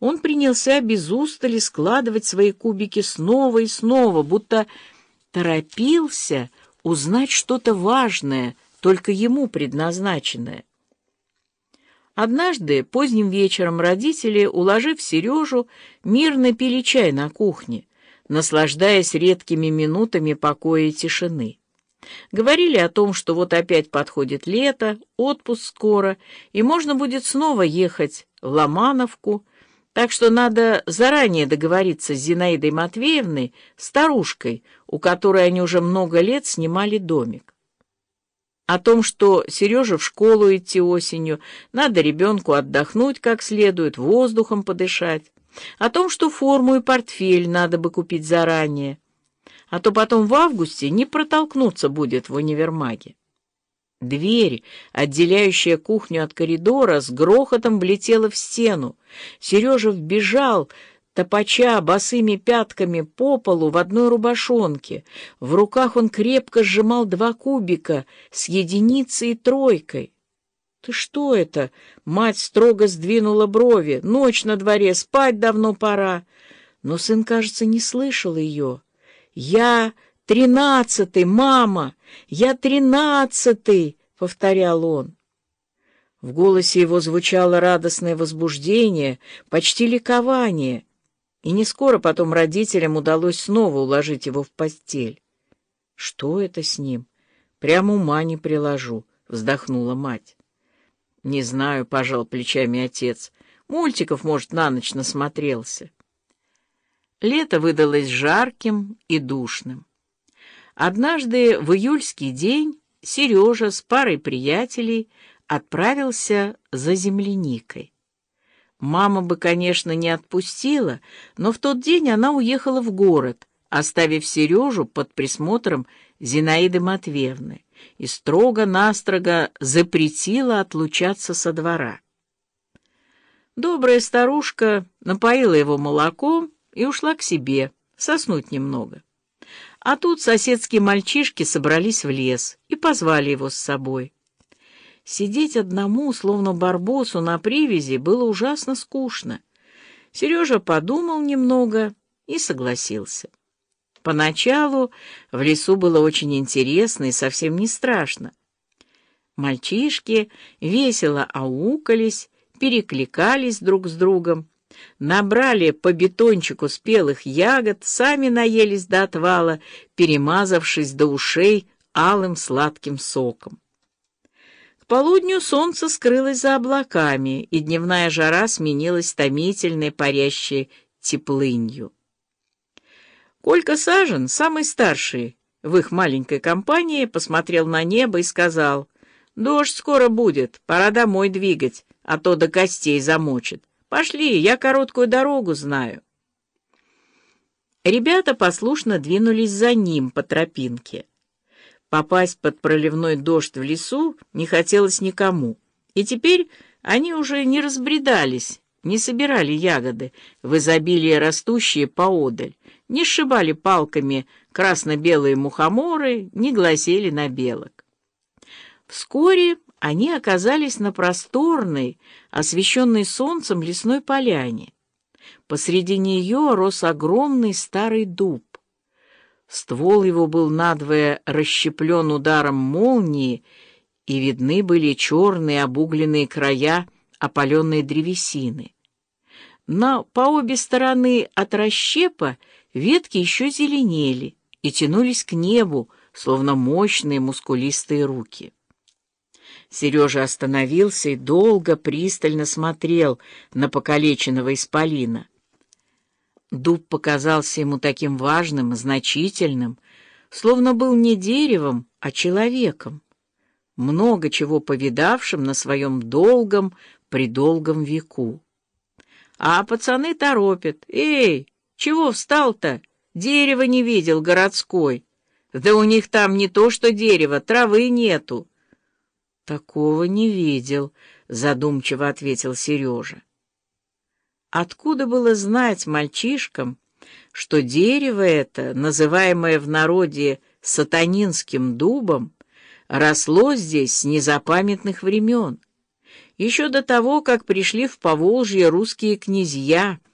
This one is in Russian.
он принялся без устали складывать свои кубики снова и снова, будто торопился узнать что-то важное, только ему предназначенное. Однажды поздним вечером родители, уложив Сережу, мирно пили чай на кухне, наслаждаясь редкими минутами покоя и тишины. Говорили о том, что вот опять подходит лето, отпуск скоро, и можно будет снова ехать в Ломановку, так что надо заранее договориться с Зинаидой Матвеевной, старушкой, у которой они уже много лет снимали домик. О том, что Сереже в школу идти осенью, надо ребенку отдохнуть как следует, воздухом подышать, о том, что форму и портфель надо бы купить заранее, а то потом в августе не протолкнуться будет в универмаге. Дверь, отделяющая кухню от коридора, с грохотом влетела в стену. Сережа вбежал, топача босыми пятками по полу в одной рубашонке. В руках он крепко сжимал два кубика с единицей и тройкой. «Ты что это?» — мать строго сдвинула брови. «Ночь на дворе, спать давно пора». Но сын, кажется, не слышал ее. «Я тринадцатый, мама! Я тринадцатый!» — повторял он. В голосе его звучало радостное возбуждение, почти ликование — и не скоро потом родителям удалось снова уложить его в постель. «Что это с ним? Прямо ума не приложу», — вздохнула мать. «Не знаю», — пожал плечами отец. «Мультиков, может, на ночь насмотрелся». Лето выдалось жарким и душным. Однажды в июльский день Сережа с парой приятелей отправился за земляникой. Мама бы, конечно, не отпустила, но в тот день она уехала в город, оставив Сережу под присмотром Зинаиды Матвеевны и строго-настрого запретила отлучаться со двора. Добрая старушка напоила его молоком и ушла к себе, соснуть немного. А тут соседские мальчишки собрались в лес и позвали его с собой. Сидеть одному, словно барбосу на привязи, было ужасно скучно. Сережа подумал немного и согласился. Поначалу в лесу было очень интересно и совсем не страшно. Мальчишки весело аукались, перекликались друг с другом, набрали по бетончику спелых ягод, сами наелись до отвала, перемазавшись до ушей алым сладким соком полудню солнце скрылось за облаками, и дневная жара сменилась томительной парящей теплынью. Колька Сажен, самый старший в их маленькой компании, посмотрел на небо и сказал, «Дождь скоро будет, пора домой двигать, а то до костей замочит. Пошли, я короткую дорогу знаю». Ребята послушно двинулись за ним по тропинке. Попасть под проливной дождь в лесу не хотелось никому. И теперь они уже не разбредались, не собирали ягоды, в изобилии растущие поодаль, не сшибали палками красно-белые мухоморы, не глазели на белок. Вскоре они оказались на просторной, освещенной солнцем лесной поляне. Посреди нее рос огромный старый дуб. Ствол его был надвое расщеплен ударом молнии, и видны были черные обугленные края опаленной древесины. Но по обе стороны от расщепа ветки еще зеленели и тянулись к небу, словно мощные мускулистые руки. Сережа остановился и долго пристально смотрел на покалеченного исполина. Дуб показался ему таким важным, значительным, словно был не деревом, а человеком, много чего повидавшим на своем долгом, придолгом веку. А пацаны торопят. «Эй, чего встал-то? Дерева не видел, городской. Да у них там не то что дерево, травы нету». «Такого не видел», — задумчиво ответил Сережа. Откуда было знать мальчишкам, что дерево это, называемое в народе сатанинским дубом, росло здесь с незапамятных времен, еще до того, как пришли в Поволжье русские князья,